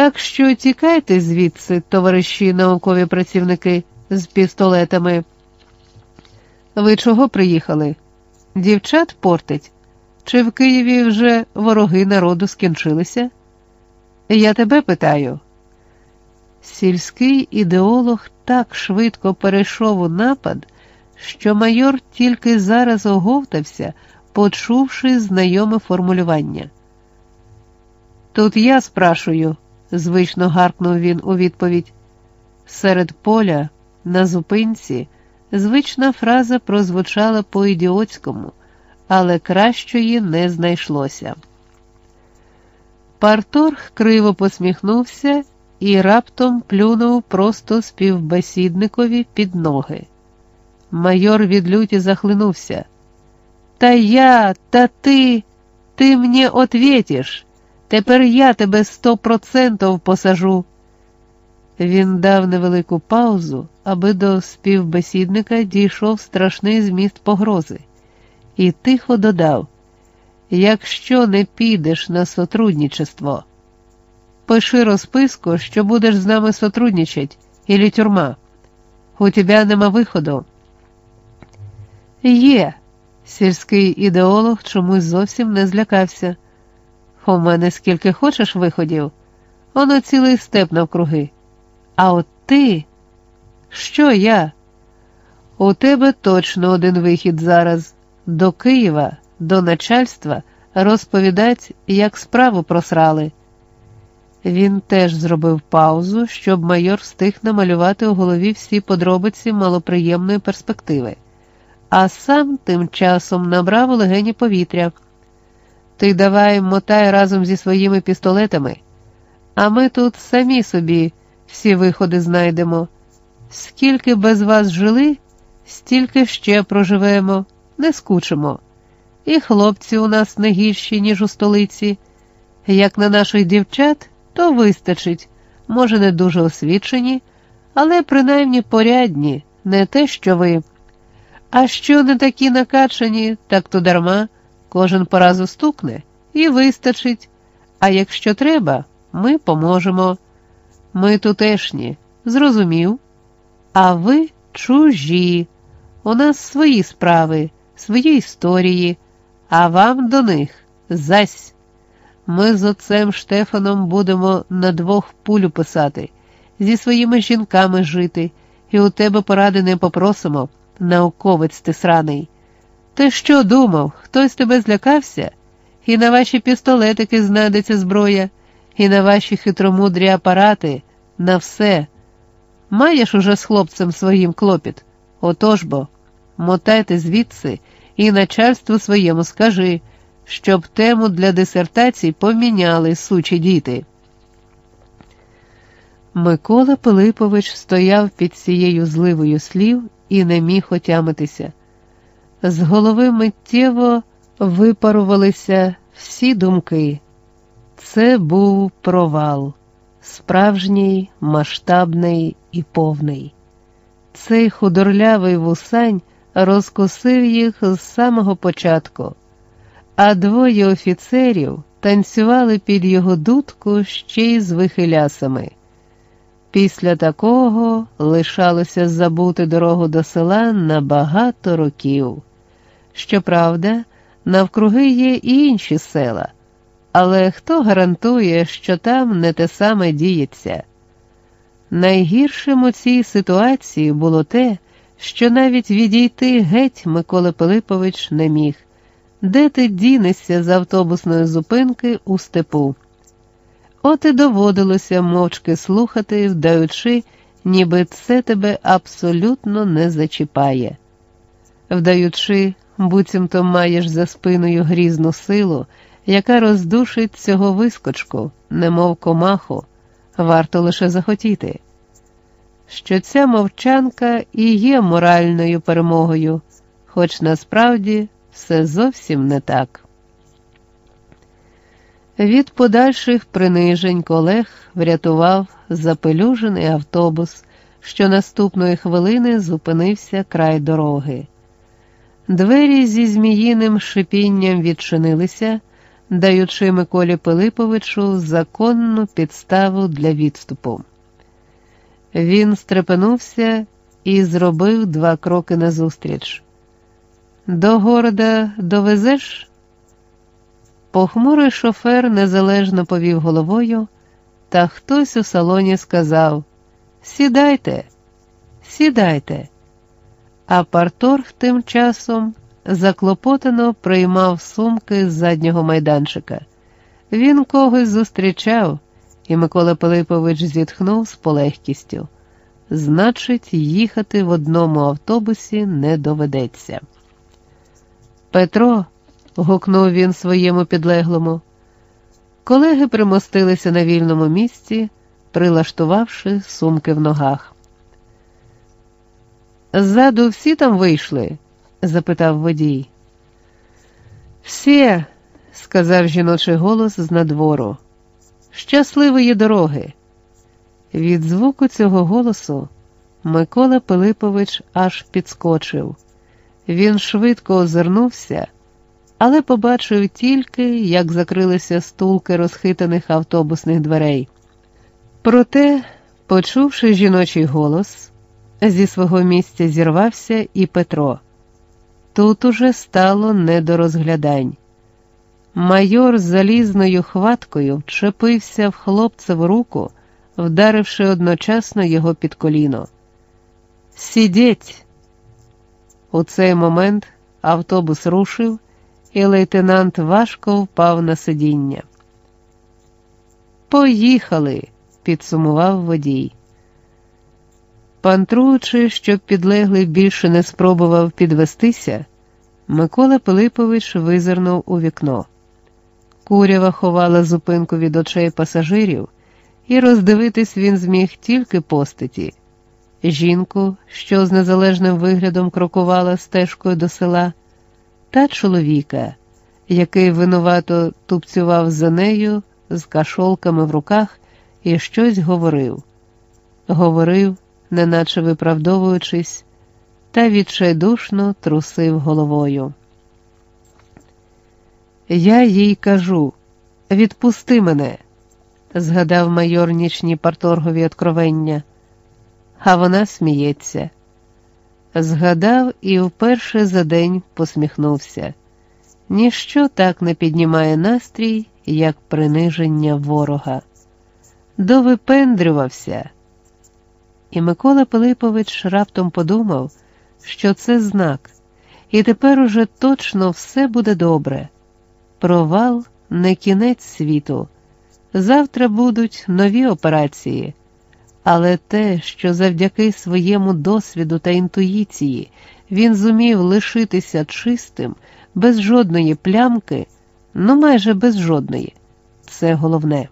Так що тікайте звідси, товариші наукові працівники з пістолетами. Ви чого приїхали? Дівчат портить? Чи в Києві вже вороги народу скінчилися? Я тебе питаю. Сільський ідеолог так швидко перейшов у напад, що майор тільки зараз оговтався, почувши знайоме формулювання. Тут я спрашую, звично гаркнув він у відповідь. Серед поля, на зупинці, звична фраза прозвучала по ідіотському, але кращої не знайшлося. Парторг криво посміхнувся і раптом плюнув просто співбесідникові під ноги. Майор від люті захлинувся. Та я, та ти, ти мені ответиш. Тепер я тебе сто процентов посажу. Він дав невелику паузу, аби до співбесідника дійшов страшний зміст погрози, і тихо додав: Якщо не підеш на сотрудничество, пиши розписку, що будеш з нами сотрудничать, ілі тюрма. У тебе нема виходу. Є, сільський ідеолог чомусь зовсім не злякався. У мене скільки хочеш виходів, воно цілий степ навкруги. А от ти, що я? У тебе точно один вихід зараз до Києва, до начальства розповідать, як справу просрали. Він теж зробив паузу, щоб майор встиг намалювати у голові всі подробиці малоприємної перспективи, а сам тим часом набрав у легені повітря. Ти давай мотай разом зі своїми пістолетами, а ми тут самі собі всі виходи знайдемо. Скільки без вас жили, стільки ще проживемо, не скучимо. І хлопці у нас не гірші, ніж у столиці. Як на наших дівчат, то вистачить, може, не дуже освічені, але принаймні порядні, не те, що ви. А що не такі накачані, так то дарма, кожен по разу стукне і вистачить. А якщо треба, ми поможемо. Ми тутешні, зрозумів. А ви чужі. У нас свої справи, свої історії, а вам до них зась. Ми з отцем Штефаном будемо на двох пулю писати, зі своїми жінками жити, і у тебе поради не попросимо, науковець ти сраний. Ти що думав, хтось тебе злякався? І на ваші пістолетики знайдеться зброя, і на ваші хитромудрі апарати, на все. Маєш уже з хлопцем своїм клопіт? Отож бо, мотайте звідси і начальству своєму скажи, щоб тему для дисертацій поміняли сучі діти. Микола Пилипович стояв під цією зливою слів і не міг отямитися. З голови миттєво випарувалися всі думки. Це був провал, справжній, масштабний і повний. Цей худорлявий вусань розкусив їх з самого початку, а двоє офіцерів танцювали під його дудку ще й з вихилясами. Після такого лишалося забути дорогу до села на багато років. Щоправда, навкруги є і інші села, але хто гарантує, що там не те саме діється? Найгіршим у цій ситуації було те, що навіть відійти геть Микола Пилипович не міг. Де ти дінешся з автобусної зупинки у степу? От і доводилося мовчки слухати, вдаючи, ніби це тебе абсолютно не зачіпає. Вдаючи, буцімто маєш за спиною грізну силу, яка роздушить цього вискочку, немов комаху, варто лише захотіти. Що ця мовчанка і є моральною перемогою, хоч насправді все зовсім не так. Від подальших принижень колег врятував запелюжений автобус, що наступної хвилини зупинився край дороги. Двері зі зміїним шипінням відчинилися, даючи Миколі Пилиповичу законну підставу для відступу. Він стрепенувся і зробив два кроки назустріч. До города довезеш? Похмурий шофер незалежно повів головою, та хтось у салоні сказав Сідайте, сідайте. А парторг тим часом заклопотано приймав сумки з заднього майданчика. Він когось зустрічав, і Микола Пилипович зітхнув з полегкістю. Значить, їхати в одному автобусі не доведеться. Петро, гукнув він своєму підлеглому. Колеги примостилися на вільному місці, прилаштувавши сумки в ногах. Ззаду всі там вийшли? запитав водій. Всі, сказав жіночий голос з надвору. Щасливої дороги. Від звуку цього голосу Микола Пилипович аж підскочив. Він швидко озирнувся, але побачив тільки, як закрилися стулки розхитаних автобусних дверей. Проте, почувши жіночий голос, зі свого місця зірвався і Петро. Тут уже стало не до розглядань. Майор з залізною хваткою вчепився в хлопцеву руку, вдаривши одночасно його під коліно. Сідіть! У цей момент автобус рушив, і лейтенант важко впав на сидіння. Поїхали, підсумував водій. Пантруючи, щоб підлеглий більше не спробував підвестися, Микола Пилипович визирнув у вікно. Курява ховала зупинку від очей пасажирів, і роздивитись він зміг тільки постаті жінку, що з незалежним виглядом крокувала стежкою до села, та чоловіка, який винувато тупцював за нею з кашолками в руках і щось говорив. Говорив, неначе виправдовуючись, та відчайдушно трусив головою. Я їй кажу відпусти мене, згадав майор нічні парторгові откровення а вона сміється. Згадав і вперше за день посміхнувся. Ніщо так не піднімає настрій, як приниження ворога. Довипендрювався. І Микола Пилипович раптом подумав, що це знак, і тепер уже точно все буде добре. Провал не кінець світу. Завтра будуть нові операції. Але те, що завдяки своєму досвіду та інтуїції він зумів лишитися чистим, без жодної плямки, ну майже без жодної, це головне.